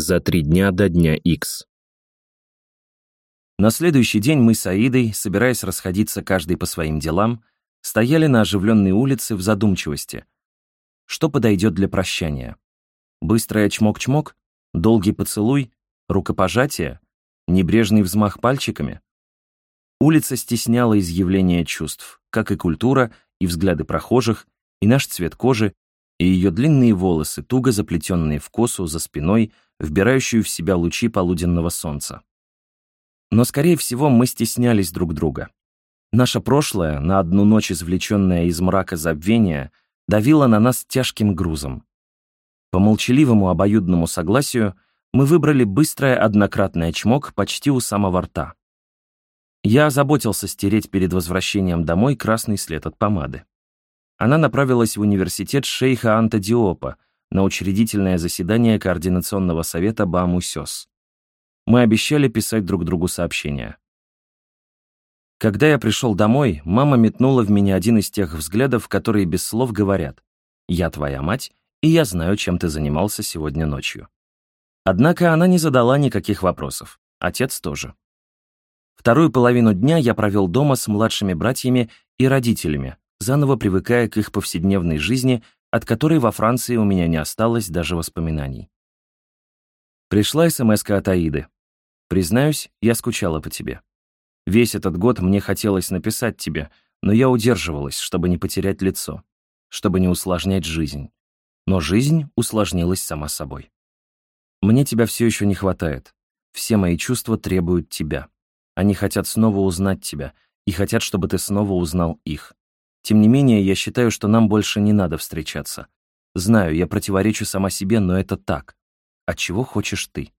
За три дня до дня X. На следующий день мы с Аидой, собираясь расходиться каждый по своим делам, стояли на оживленной улице в задумчивости. Что подойдет для прощания? Быстрое чмок-чмок? Долгий поцелуй? Рукопожатие? Небрежный взмах пальчиками? Улица стесняла изъявление чувств, как и культура, и взгляды прохожих, и наш цвет кожи, и ее длинные волосы, туго заплетенные в косу за спиной, вбирающую в себя лучи полуденного солнца. Но, скорее всего, мы стеснялись друг друга. Наше прошлое, на одну ночь извлеченное из мрака забвения, давило на нас тяжким грузом. По молчаливому обоюдному согласию мы выбрали быстрое однократное чмок почти у самого рта. Я озаботился стереть перед возвращением домой красный след от помады. Она направилась в университет шейха Анта Диопа на учредительное заседание Координационного совета Баамусёс. Мы обещали писать друг другу сообщения. Когда я пришел домой, мама метнула в меня один из тех взглядов, которые без слов говорят «Я твоя мать, и я знаю, чем ты занимался сегодня ночью». Однако она не задала никаких вопросов. Отец тоже. Вторую половину дня я провел дома с младшими братьями и родителями, заново привыкая к их повседневной жизни, от которой во Франции у меня не осталось даже воспоминаний. Пришла смс от Аиды. Признаюсь, я скучала по тебе. Весь этот год мне хотелось написать тебе, но я удерживалась, чтобы не потерять лицо, чтобы не усложнять жизнь. Но жизнь усложнилась сама собой. Мне тебя все еще не хватает. Все мои чувства требуют тебя. Они хотят снова узнать тебя и хотят, чтобы ты снова узнал их. Тем не менее, я считаю, что нам больше не надо встречаться. Знаю, я противоречу сама себе, но это так. А чего хочешь ты?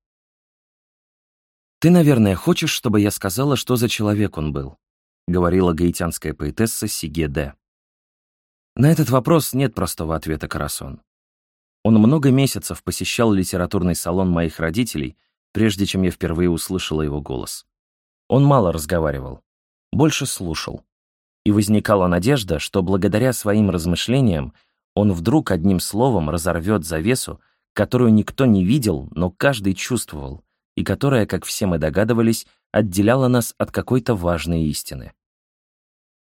«Ты, наверное, хочешь, чтобы я сказала, что за человек он был», говорила гаитянская поэтесса Сиге Де. На этот вопрос нет простого ответа, Карасон. Он много месяцев посещал литературный салон моих родителей, прежде чем я впервые услышала его голос. Он мало разговаривал, больше слушал. И возникала надежда, что благодаря своим размышлениям он вдруг одним словом разорвет завесу, которую никто не видел, но каждый чувствовал, и которая, как все мы догадывались, отделяла нас от какой-то важной истины.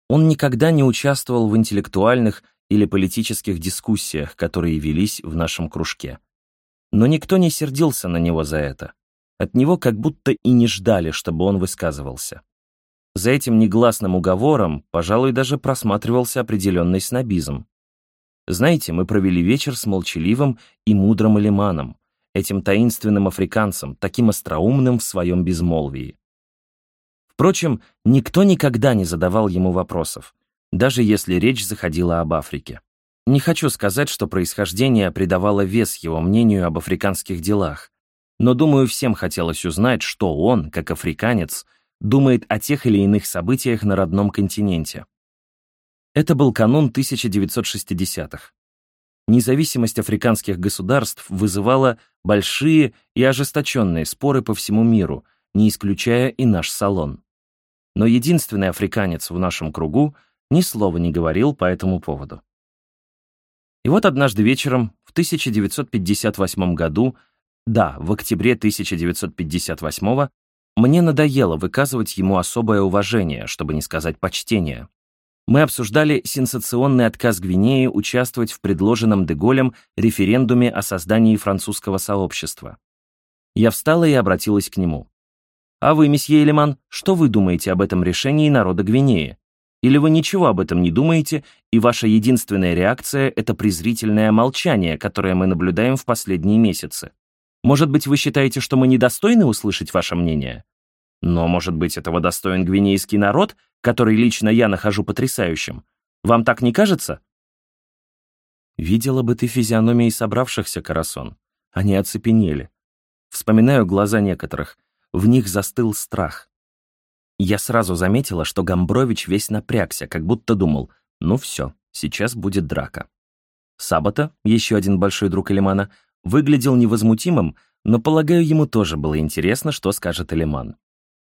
Он никогда не участвовал в интеллектуальных или политических дискуссиях, которые велись в нашем кружке. Но никто не сердился на него за это. От него как будто и не ждали, чтобы он высказывался. За этим негласным уговором, пожалуй, даже просматривался определенный снобизм. Знаете, мы провели вечер с молчаливым и мудрым Элиманом, этим таинственным африканцем, таким остроумным в своем безмолвии. Впрочем, никто никогда не задавал ему вопросов, даже если речь заходила об Африке. Не хочу сказать, что происхождение придавало вес его мнению об африканских делах, но, думаю, всем хотелось узнать, что он, как африканец, думает о тех или иных событиях на родном континенте. Это был канун 1960-х независимость африканских государств вызывала большие и ожесточенные споры по всему миру, не исключая и наш салон. Но единственный африканец в нашем кругу ни слова не говорил по этому поводу. И вот однажды вечером, в 1958 году, да, в октябре 1958 мне надоело выказывать ему особое уважение, чтобы не сказать почтение мы обсуждали сенсационный отказ Гвинеи участвовать в предложенном Деголем референдуме о создании французского сообщества. Я встала и обратилась к нему. «А вы, месье Элеман, что вы думаете об этом решении народа Гвинеи? Или вы ничего об этом не думаете, и ваша единственная реакция — это презрительное молчание, которое мы наблюдаем в последние месяцы? Может быть, вы считаете, что мы недостойны услышать ваше мнение? Но, может быть, этого достоин гвинейский народ, который лично я нахожу потрясающим. Вам так не кажется? Видела бы ты физиономии собравшихся, Карасон. Они оцепенели. Вспоминаю глаза некоторых. В них застыл страх. Я сразу заметила, что Гамбрович весь напрягся, как будто думал, ну все, сейчас будет драка. Сабота, еще один большой друг Элемана, выглядел невозмутимым, но, полагаю, ему тоже было интересно, что скажет Элеман.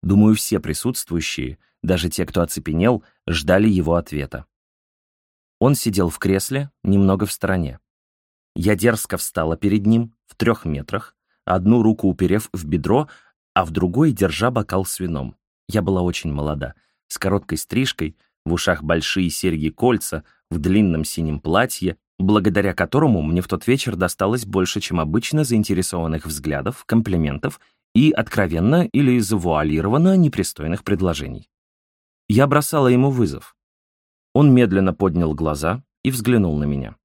Думаю, все присутствующие, даже те, кто оцепенел, ждали его ответа. Он сидел в кресле, немного в стороне. Я дерзко встала перед ним, в трех метрах, одну руку уперев в бедро, а в другой держа бокал с вином. Я была очень молода, с короткой стрижкой, в ушах большие серьги-кольца, в длинном синем платье, благодаря которому мне в тот вечер досталось больше, чем обычно заинтересованных взглядов, комплиментов и откровенно или завуалированно непристойных предложений. Я бросала ему вызов. Он медленно поднял глаза и взглянул на меня.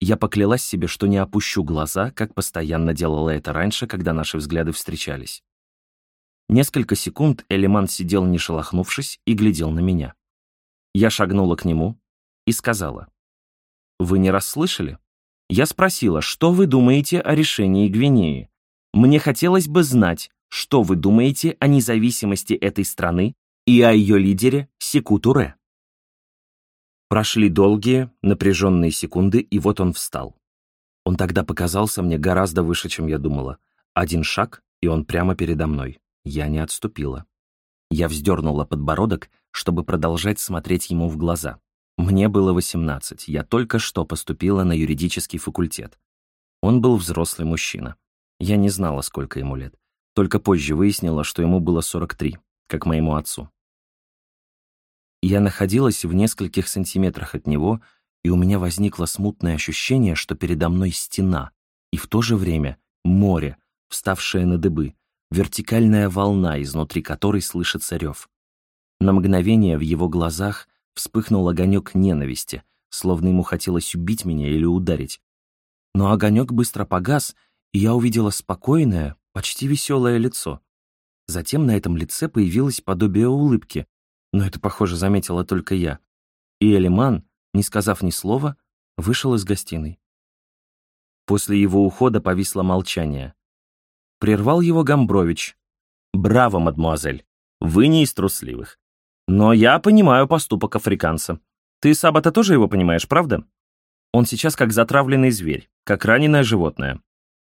Я поклялась себе, что не опущу глаза, как постоянно делала это раньше, когда наши взгляды встречались. Несколько секунд Элиман сидел не шелохнувшись и глядел на меня. Я шагнула к нему и сказала. «Вы не расслышали? Я спросила, что вы думаете о решении Гвинеи? Мне хотелось бы знать, что вы думаете о независимости этой страны и о ее лидере Секу-Туре». Прошли долгие, напряженные секунды, и вот он встал. Он тогда показался мне гораздо выше, чем я думала. Один шаг, и он прямо передо мной. Я не отступила. Я вздернула подбородок, чтобы продолжать смотреть ему в глаза. Мне было 18, я только что поступила на юридический факультет. Он был взрослый мужчина. Я не знала, сколько ему лет. Только позже выяснила, что ему было 43, как моему отцу. Я находилась в нескольких сантиметрах от него, и у меня возникло смутное ощущение, что передо мной стена, и в то же время море, вставшее на дыбы, вертикальная волна, изнутри которой слышится рев. На мгновение в его глазах вспыхнул огонек ненависти, словно ему хотелось убить меня или ударить. Но огонек быстро погас, и я увидела спокойное, почти веселое лицо. Затем на этом лице появилось подобие улыбки, но это, похоже, заметила только я. И Элиман, не сказав ни слова, вышел из гостиной. После его ухода повисло молчание. Прервал его Гамбрович. «Браво, мадмуазель! Вы не из трусливых. Но я понимаю поступок африканца. Ты, Сабата, тоже его понимаешь, правда? Он сейчас как затравленный зверь, как раненое животное.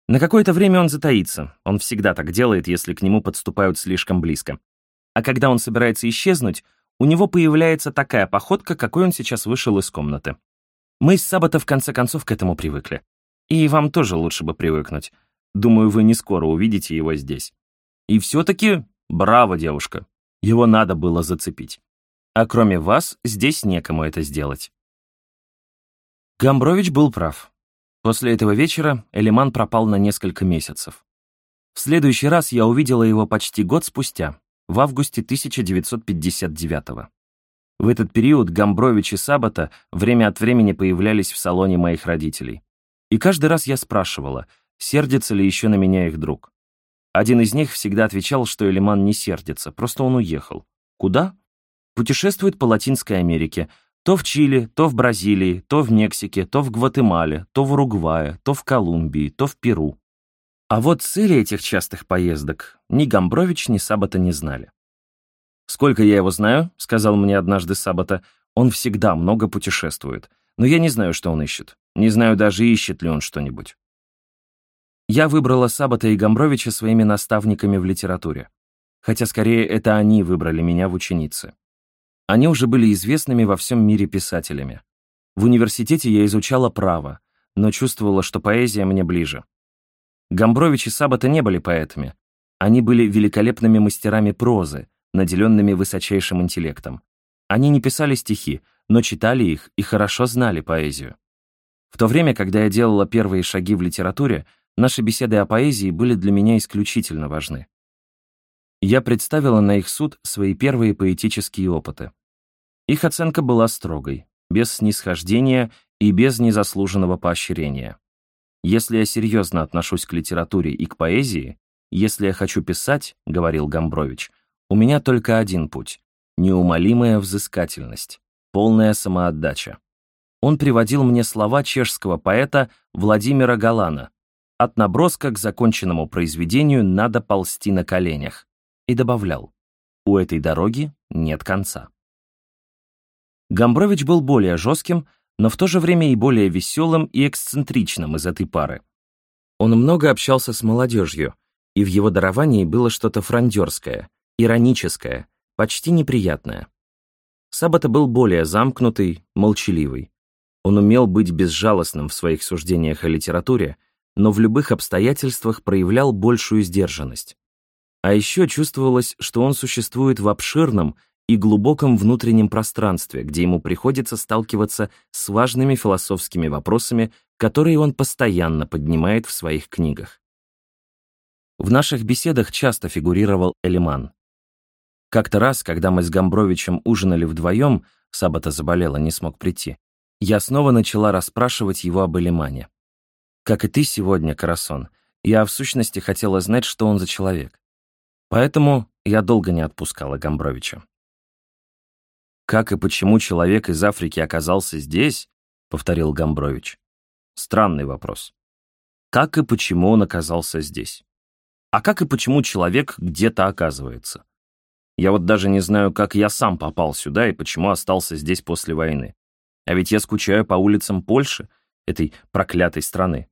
На какое-то время он затаится. Он всегда так делает, если к нему подступают слишком близко. А когда он собирается исчезнуть, у него появляется такая походка, какой он сейчас вышел из комнаты. Мы с Сабата в конце концов к этому привыкли. И вам тоже лучше бы привыкнуть. Думаю, вы не скоро увидите его здесь. И все-таки браво, девушка. Его надо было зацепить. А кроме вас, здесь некому это сделать. Гамбрович был прав. После этого вечера Элиман пропал на несколько месяцев. В следующий раз я увидела его почти год спустя, в августе 1959 -го. В этот период Гамбрович и Сабата время от времени появлялись в салоне моих родителей. И каждый раз я спрашивала, сердится ли еще на меня их друг. Один из них всегда отвечал, что Элиман не сердится, просто он уехал. Куда? Путешествует по Латинской Америке, то в Чили, то в Бразилии, то в Мексике, то в Гватемале, то в Уругвае, то в Колумбии, то в Перу. А вот цели этих частых поездок ни Гамбрович, ни Сабата не знали. «Сколько я его знаю», — сказал мне однажды Сабата, — «он всегда много путешествует, но я не знаю, что он ищет. Не знаю даже, ищет ли он что-нибудь. Я выбрала Сабата и Гамбровича своими наставниками в литературе. Хотя скорее это они выбрали меня в ученицы. Они уже были известными во всем мире писателями. В университете я изучала право, но чувствовала, что поэзия мне ближе. Гамбрович и Сабата не были поэтами. Они были великолепными мастерами прозы, наделенными высочайшим интеллектом. Они не писали стихи, но читали их и хорошо знали поэзию. В то время, когда я делала первые шаги в литературе, Наши беседы о поэзии были для меня исключительно важны. Я представила на их суд свои первые поэтические опыты. Их оценка была строгой, без снисхождения и без незаслуженного поощрения. Если я серьезно отношусь к литературе и к поэзии, если я хочу писать, — говорил Гамбрович, — у меня только один путь — неумолимая взыскательность, полная самоотдача. Он приводил мне слова чешского поэта Владимира Галана, от наброска к законченному произведению надо ползти на коленях. И добавлял, у этой дороги нет конца. Гамбрович был более жестким, но в то же время и более веселым и эксцентричным из этой пары. Он много общался с молодежью, и в его даровании было что-то франдерское, ироническое, почти неприятное. Сабата был более замкнутый, молчаливый. Он умел быть безжалостным в своих суждениях о литературе, но в любых обстоятельствах проявлял большую сдержанность. А еще чувствовалось, что он существует в обширном и глубоком внутреннем пространстве, где ему приходится сталкиваться с важными философскими вопросами, которые он постоянно поднимает в своих книгах. В наших беседах часто фигурировал Элиман. Как-то раз, когда мы с Гамбровичем ужинали вдвоем, Сабота заболела, не смог прийти, я снова начала расспрашивать его об Элимане. Как и ты сегодня, Карасон, я в сущности хотела знать, что он за человек. Поэтому я долго не отпускала Гамбровича. «Как и почему человек из Африки оказался здесь?» — повторил Гамбрович. Странный вопрос. Как и почему он оказался здесь? А как и почему человек где-то оказывается? Я вот даже не знаю, как я сам попал сюда и почему остался здесь после войны. А ведь я скучаю по улицам Польши, этой проклятой страны.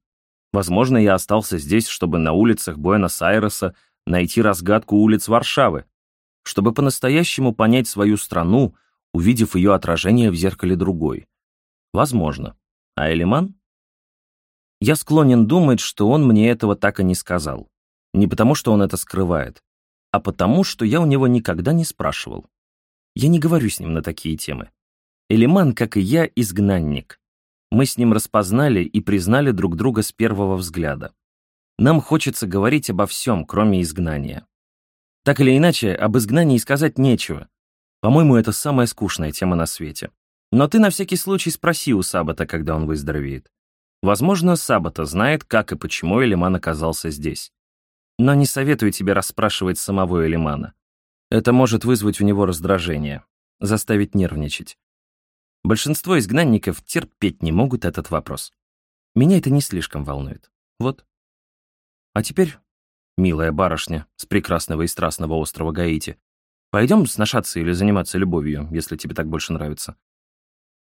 Возможно, я остался здесь, чтобы на улицах Буэнос-Айреса найти разгадку улиц Варшавы, чтобы по-настоящему понять свою страну, увидев ее отражение в зеркале другой. Возможно. А Элиман? Я склонен думать, что он мне этого так и не сказал. Не потому, что он это скрывает, а потому, что я у него никогда не спрашивал. Я не говорю с ним на такие темы. Элиман, как и я, изгнанник. Мы с ним распознали и признали друг друга с первого взгляда. Нам хочется говорить обо всем, кроме изгнания. Так или иначе, об изгнании сказать нечего. По-моему, это самая скучная тема на свете. Но ты на всякий случай спроси у Сабата, когда он выздоровеет. Возможно, Сабата знает, как и почему Элиман оказался здесь. Но не советую тебе расспрашивать самого Элимана. Это может вызвать у него раздражение, заставить нервничать. Большинство изгнанников терпеть не могут этот вопрос. Меня это не слишком волнует. Вот. А теперь, милая барышня с прекрасного и страстного острова Гаити, пойдем сношаться или заниматься любовью, если тебе так больше нравится.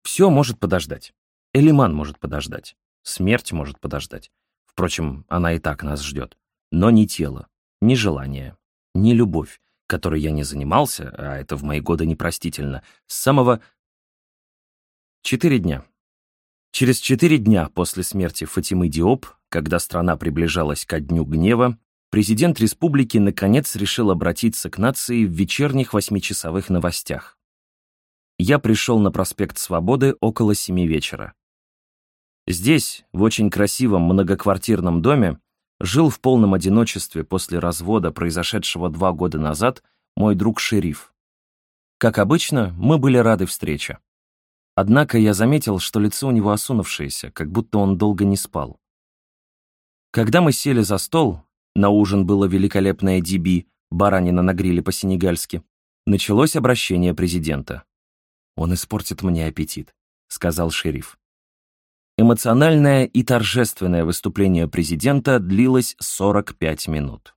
Все может подождать. Элиман может подождать. Смерть может подождать. Впрочем, она и так нас ждет. Но ни тело, ни желание, ни любовь, которой я не занимался, а это в мои годы непростительно, с самого... Четыре дня. Через четыре дня после смерти Фатимы Диоп, когда страна приближалась ко дню гнева, президент республики наконец решил обратиться к нации в вечерних восьмичасовых новостях. Я пришел на проспект Свободы около семи вечера. Здесь, в очень красивом многоквартирном доме, жил в полном одиночестве после развода, произошедшего два года назад, мой друг шериф. Как обычно, мы были рады встрече. Однако я заметил, что лицо у него осунувшееся, как будто он долго не спал. Когда мы сели за стол, на ужин было великолепное диби, баранина на гриле по-сенегальски, началось обращение президента. «Он испортит мне аппетит», — сказал шериф. Эмоциональное и торжественное выступление президента длилось 45 минут.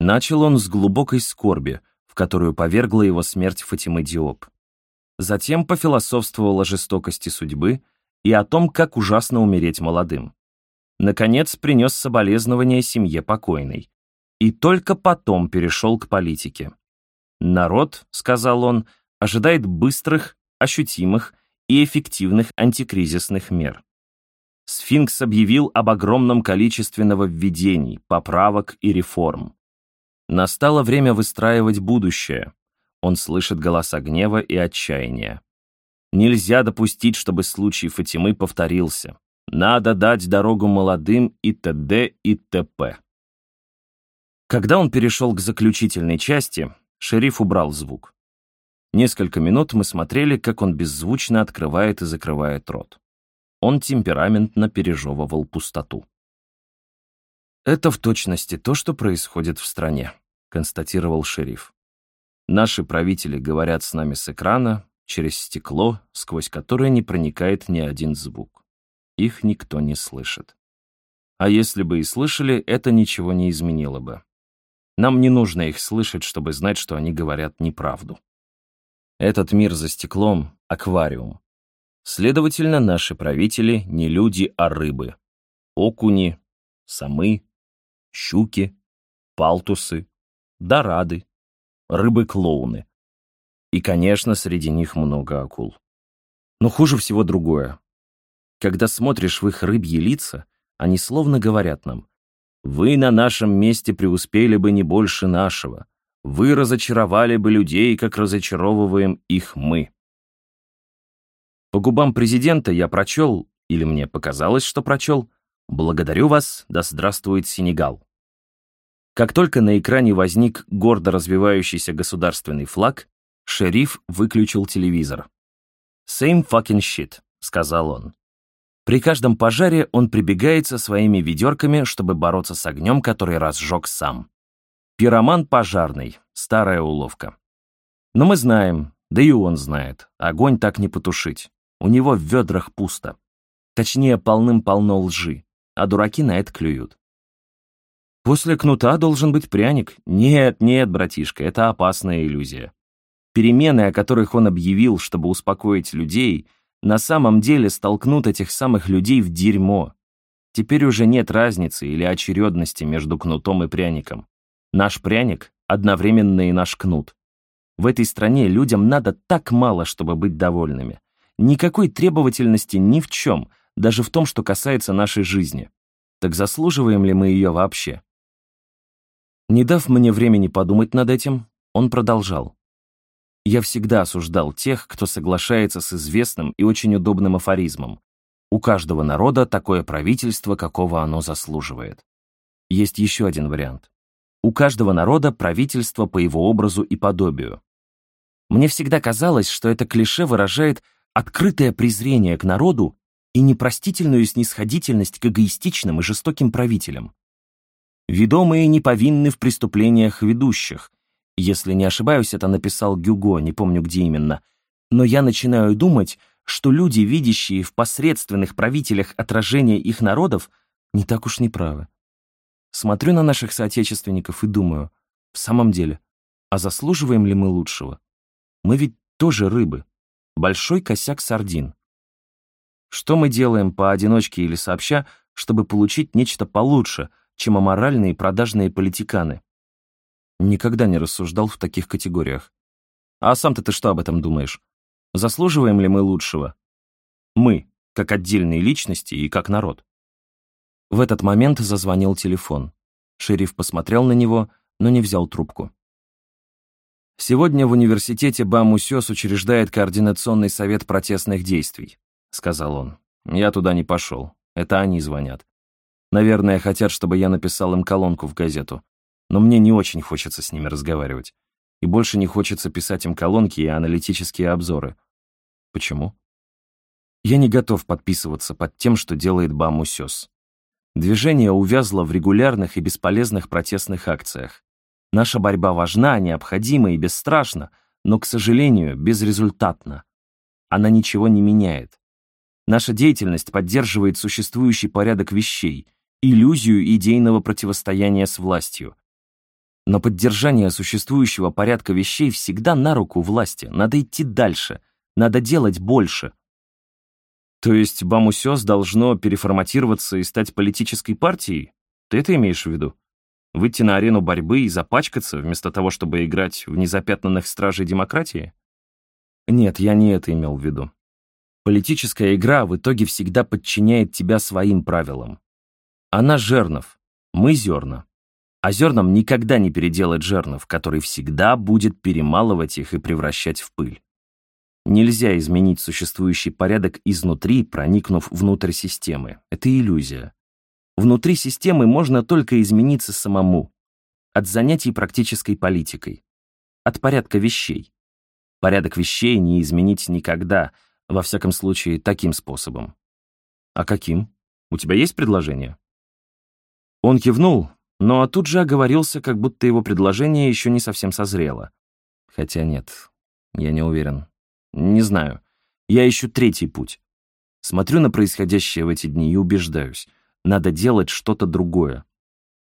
Начал он с глубокой скорби, в которую повергла его смерть Фатимы Диоп. Затем пофилософствовал о жестокости судьбы и о том, как ужасно умереть молодым. Наконец, принес соболезнования семье покойной. И только потом перешел к политике. «Народ», — сказал он, — ожидает быстрых, ощутимых и эффективных антикризисных мер. Сфинкс объявил об огромном количестве нововведений, поправок и реформ. Настало время выстраивать будущее. Он слышит голоса гнева и отчаяния. Нельзя допустить, чтобы случай Фатимы повторился. Надо дать дорогу молодым и т.д. и т.п. Когда он перешел к заключительной части, шериф убрал звук. Несколько минут мы смотрели, как он беззвучно открывает и закрывает рот. Он темпераментно пережевывал пустоту. «Это в точности то, что происходит в стране», — констатировал шериф. «Наши правители говорят с нами с экрана, через стекло, сквозь которое не проникает ни один звук. Их никто не слышит. А если бы и слышали, это ничего не изменило бы. Нам не нужно их слышать, чтобы знать, что они говорят неправду. Этот мир за стеклом — аквариум. Следовательно, наши правители не люди, а рыбы. Окуни, самы, щуки, палтусы, дорады, рыбы-клоуны. И, конечно, среди них много акул. Но хуже всего другое. Когда смотришь в их рыбьи лица, Они словно говорят нам, «Вы на нашем месте преуспели бы не больше нашего. Вы разочаровали бы людей, как разочаровываем их мы». По губам президента я прочел, или мне показалось, что прочел, «Благодарю вас, да здравствует Сенегал». Как только на экране возник гордо развивающийся государственный флаг, шериф выключил телевизор. «Same fucking shit», — сказал он. При каждом пожаре он прибегает со своими ведерками, чтобы бороться с огнем, который разжег сам. Пироман пожарный, старая уловка. Но мы знаем, да и он знает, огонь так не потушить. У него в ведрах пусто. Точнее, полным-полно лжи, а дураки на это клюют. После кнута должен быть пряник. Нет, нет, братишка, это опасная иллюзия. Перемены, о которых он объявил, чтобы успокоить людей, на самом деле столкнут этих самых людей в дерьмо. Теперь уже нет разницы или очередности между кнутом и пряником. Наш пряник одновременно и наш кнут. В этой стране людям надо так мало, чтобы быть довольными. Никакой требовательности ни в чем, даже в том, что касается нашей жизни. Так заслуживаем ли мы ее вообще? Не дав мне времени подумать над этим, он продолжал. Я всегда осуждал тех, кто соглашается с известным и очень удобным афоризмом. У каждого народа такое правительство, какого оно заслуживает. Есть еще один вариант. У каждого народа правительство по его образу и подобию. Мне всегда казалось, что это клише выражает открытое презрение к народу и непростительную снисходительность к эгоистичным и жестоким правителям. Ведомые не повинны в преступлениях ведущих, если не ошибаюсь, это написал Гюго, не помню где именно. Но я начинаю думать, что люди, видящие в посредственных правителях отражение их народов, не так уж неправы. Смотрю на наших соотечественников и думаю, в самом деле, а заслуживаем ли мы лучшего? Мы ведь тоже рыбы. Большой косяк сардин. Что мы делаем поодиночке или сообща, чтобы получить нечто получше, чем аморальные продажные политиканы? Никогда не рассуждал в таких категориях. А сам-то ты что об этом думаешь? Заслуживаем ли мы лучшего? Мы, как отдельные личности и как народ. В этот момент зазвонил телефон. Шериф посмотрел на него, но не взял трубку. «Сегодня в университете Бамусёс учреждает Координационный совет протестных действий», — сказал он. «Я туда не пошел. Это они звонят. Наверное, хотят, чтобы я написал им колонку в газету но мне не очень хочется с ними разговаривать. И больше не хочется писать им колонки и аналитические обзоры. Почему? Я не готов подписываться под тем, что делает Бамусёс. Движение увязло в регулярных и бесполезных протестных акциях. Наша борьба важна, необходима и бесстрашна, но, к сожалению, безрезультатна. Она ничего не меняет. Наша деятельность поддерживает существующий порядок вещей, иллюзию идейного противостояния с властью. Но поддержание существующего порядка вещей всегда на руку власти. Надо идти дальше. Надо делать больше. То есть Бамусёс должно переформатироваться и стать политической партией? Ты это имеешь в виду? Выйти на арену борьбы и запачкаться, вместо того, чтобы играть в незапятнанных стражей демократии? Нет, я не это имел в виду. Политическая игра в итоге всегда подчиняет тебя своим правилам. Она жернов, мы зерна. А зернам никогда не переделать жернов, который всегда будет перемалывать их и превращать в пыль. Нельзя изменить существующий порядок изнутри, проникнув внутрь системы. Это иллюзия. Внутри системы можно только измениться самому. От занятий практической политикой. От порядка вещей. Порядок вещей не изменить никогда, во всяком случае, таким способом. А каким? У тебя есть предложение? Он кивнул, но тут же оговорился, как будто его предложение еще не совсем созрело. Хотя нет, я не уверен. Не знаю. Я ищу третий путь. Смотрю на происходящее в эти дни и убеждаюсь. Надо делать что-то другое.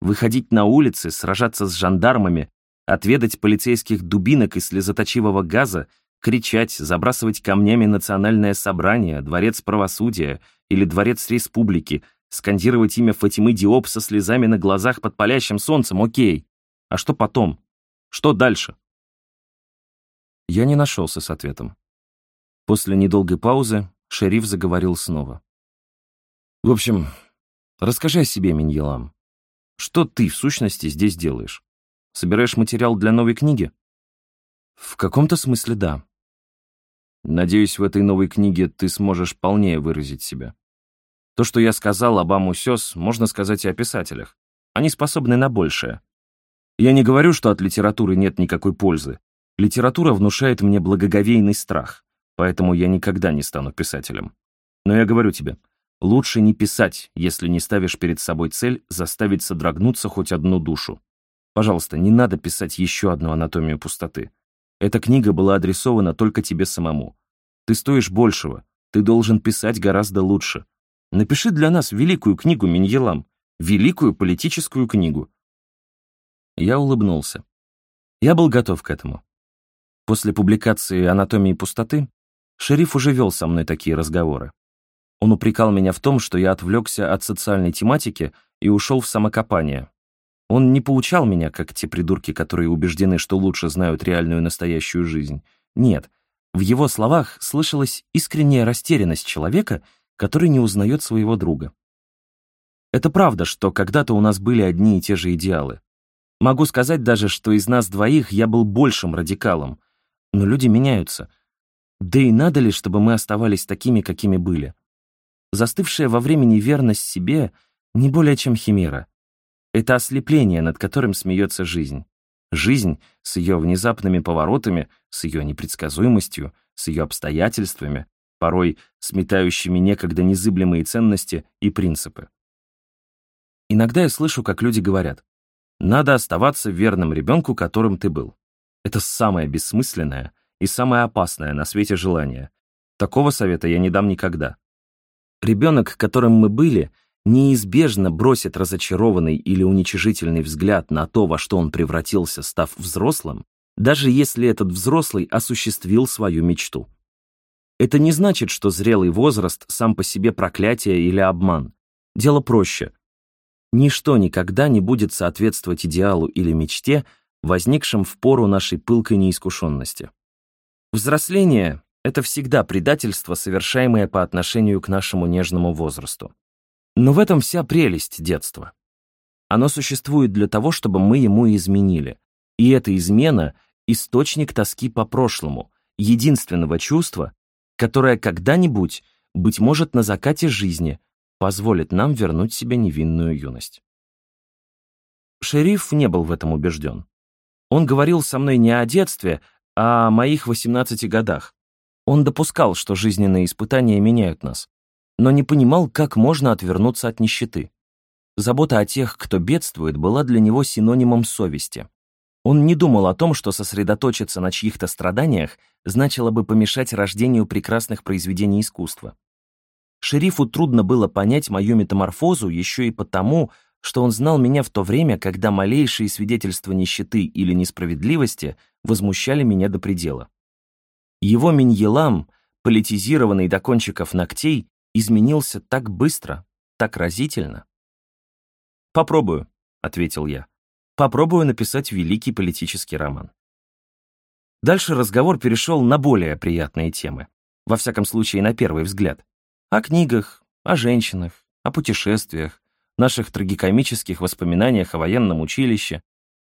Выходить на улицы, сражаться с жандармами, отведать полицейских дубинок и слезоточивого газа, кричать, забрасывать камнями национальное собрание, дворец правосудия или дворец республики, Скандировать имя Фатимы Диоп со слезами на глазах под палящим солнцем, окей. А что потом? Что дальше? Я не нашелся с ответом. После недолгой паузы шериф заговорил снова. В общем, Расскажи о себе, Миньелам. Что ты, в сущности, здесь делаешь? Собираешь материал для новой книги? В каком-то смысле да. Надеюсь, в этой новой книге ты сможешь полнее выразить себя. То, что я сказал об Амусёс, можно сказать и о писателях. Они способны на большее. Я не говорю, что от литературы нет никакой пользы. Литература внушает мне благоговейный страх, поэтому я никогда не стану писателем. Но я говорю тебе, лучше не писать, если не ставишь перед собой цель заставить содрогнуться хоть одну душу. Пожалуйста, не надо писать еще одну анатомию пустоты. Эта книга была адресована только тебе самому. Ты стоишь большего, ты должен писать гораздо лучше. Напиши для нас великую книгу, Миньелам, великую политическую книгу. Я улыбнулся. Я был готов к этому. После публикации «Анатомии пустоты» шериф уже вел со мной такие разговоры. Он упрекал меня в том, что я отвлекся от социальной тематики и ушел в самокопание. Он не поучал меня, как те придурки, которые убеждены, что лучше знают реальную настоящую жизнь. Нет, в его словах слышалась искренняя растерянность человека, который не узнает своего друга. Это правда, что когда-то у нас были одни и те же идеалы. Могу сказать даже, что из нас двоих я был большим радикалом. Но люди меняются. Да и надо ли, чтобы мы оставались такими, какими были? Застывшая во времени верность себе не более чем химера. Это ослепление, над которым смеется жизнь. Жизнь с ее внезапными поворотами, с ее непредсказуемостью, с ее обстоятельствами, порой сметающими некогда незыблемые ценности и принципы. Иногда я слышу, как люди говорят, надо оставаться верным ребенку, которым ты был. Это самое бессмысленное и самое опасное на свете желание. Такого совета я не дам никогда. Ребенок, которым мы были, неизбежно бросит разочарованный или уничижительный взгляд на то, во что он превратился, став взрослым, даже если этот взрослый осуществил свою мечту. Это не значит, что зрелый возраст сам по себе проклятие или обман. Дело проще. Ничто никогда не будет соответствовать идеалу или мечте, возникшим в пору нашей пылкой неискушенности. Взросление — это всегда предательство, совершаемое по отношению к нашему нежному возрасту. Но в этом вся прелесть детства. Оно существует для того, чтобы мы ему изменили. И эта измена — источник тоски по прошлому, единственного чувства, которое когда-нибудь, быть может, на закате жизни — позволит нам вернуть себе невинную юность. Шериф не был в этом убежден. Он говорил со мной не о детстве, а о моих 18 годах. Он допускал, что жизненные испытания меняют нас, но не понимал, как можно отвернуться от нищеты. Забота о тех, кто бедствует, была для него синонимом совести. Он не думал о том, что сосредоточиться на чьих-то страданиях значило бы помешать рождению прекрасных произведений искусства. Шерифу трудно было понять мою метаморфозу еще и потому, что он знал меня в то время, когда малейшие свидетельства нищеты или несправедливости возмущали меня до предела. Его Миньелам, политизированный до кончиков ногтей, изменился так быстро, так разительно. «Попробую», — ответил я. «Попробую написать великий политический роман». Дальше разговор перешел на более приятные темы. Во всяком случае, на первый взгляд. О книгах, о женщинах, о путешествиях, наших трагикомических воспоминаниях о военном училище.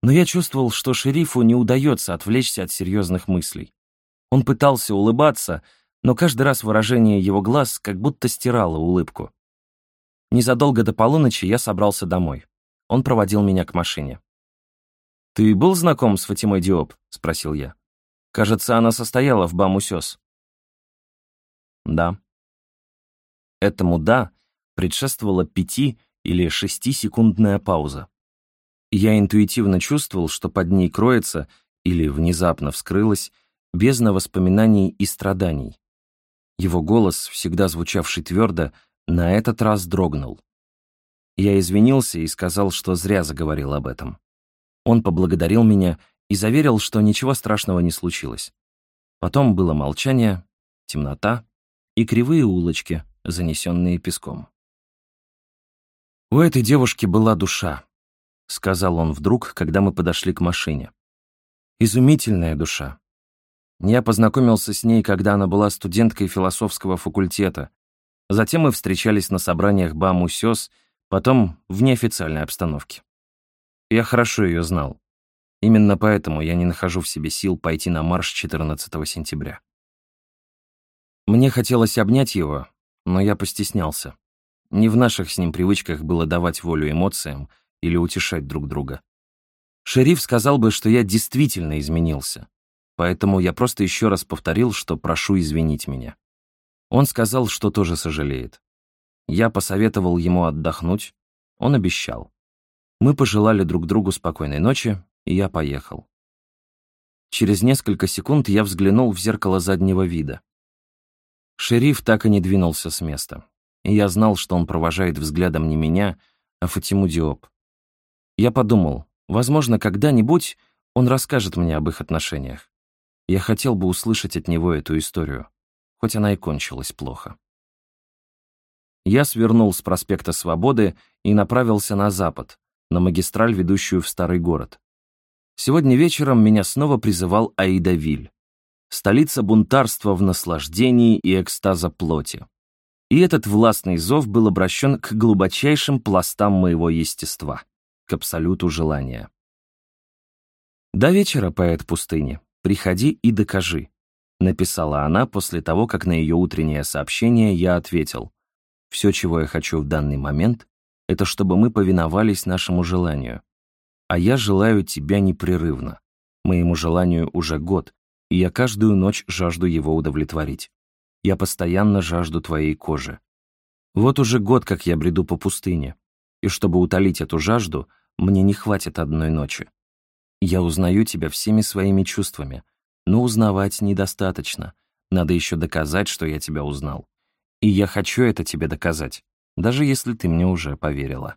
Но я чувствовал, что шерифу не удается отвлечься от серьезных мыслей. Он пытался улыбаться, но каждый раз выражение его глаз как будто стирало улыбку. Незадолго до полуночи я собрался домой. Он проводил меня к машине. «Ты был знаком с Фатимой Диоп?» — спросил я. «Кажется, она состояла в Бамусёс». «Да», Этому «да» предшествовала пяти- или шестисекундная пауза. Я интуитивно чувствовал, что под ней кроется или внезапно вскрылась бездна воспоминаний и страданий. Его голос, всегда звучавший твердо, на этот раз дрогнул. Я извинился и сказал, что зря заговорил об этом. Он поблагодарил меня и заверил, что ничего страшного не случилось. Потом было молчание, темнота и кривые улочки, занесенные песком. «У этой девушки была душа», — сказал он вдруг, когда мы подошли к машине. «Изумительная душа. Я познакомился с ней, когда она была студенткой философского факультета. Затем мы встречались на собраниях Бамусёс, Потом в неофициальной обстановке. Я хорошо ее знал. Именно поэтому я не нахожу в себе сил пойти на марш 14 сентября. Мне хотелось обнять его, но я постеснялся. Не в наших с ним привычках было давать волю эмоциям или утешать друг друга. Шериф сказал бы, что я действительно изменился. Поэтому я просто еще раз повторил, что прошу извинить меня. Он сказал, что тоже сожалеет. Я посоветовал ему отдохнуть, он обещал. Мы пожелали друг другу спокойной ночи, и я поехал. Через несколько секунд я взглянул в зеркало заднего вида. Шериф так и не двинулся с места, и я знал, что он провожает взглядом не меня, а Фатиму Диоп. Я подумал, возможно, когда-нибудь он расскажет мне об их отношениях. Я хотел бы услышать от него эту историю, хоть она и кончилась плохо. Я свернул с проспекта Свободы и направился на запад, на магистраль, ведущую в старый город. Сегодня вечером меня снова призывал Аидавиль, столица бунтарства в наслаждении и экстаза плоти. И этот властный зов был обращен к глубочайшим пластам моего естества, к абсолюту желания. До вечера, поэт пустыни, приходи и докажи, написала она после того, как на ее утреннее сообщение я ответил. Все, чего я хочу в данный момент, это чтобы мы повиновались нашему желанию. А я желаю тебя непрерывно. Моему желанию уже год, и я каждую ночь жажду его удовлетворить. Я постоянно жажду твоей кожи. Вот уже год, как я бреду по пустыне, и чтобы утолить эту жажду, мне не хватит одной ночи. Я узнаю тебя всеми своими чувствами, но узнавать недостаточно. Надо еще доказать, что я тебя узнал. И я хочу это тебе доказать, даже если ты мне уже поверила.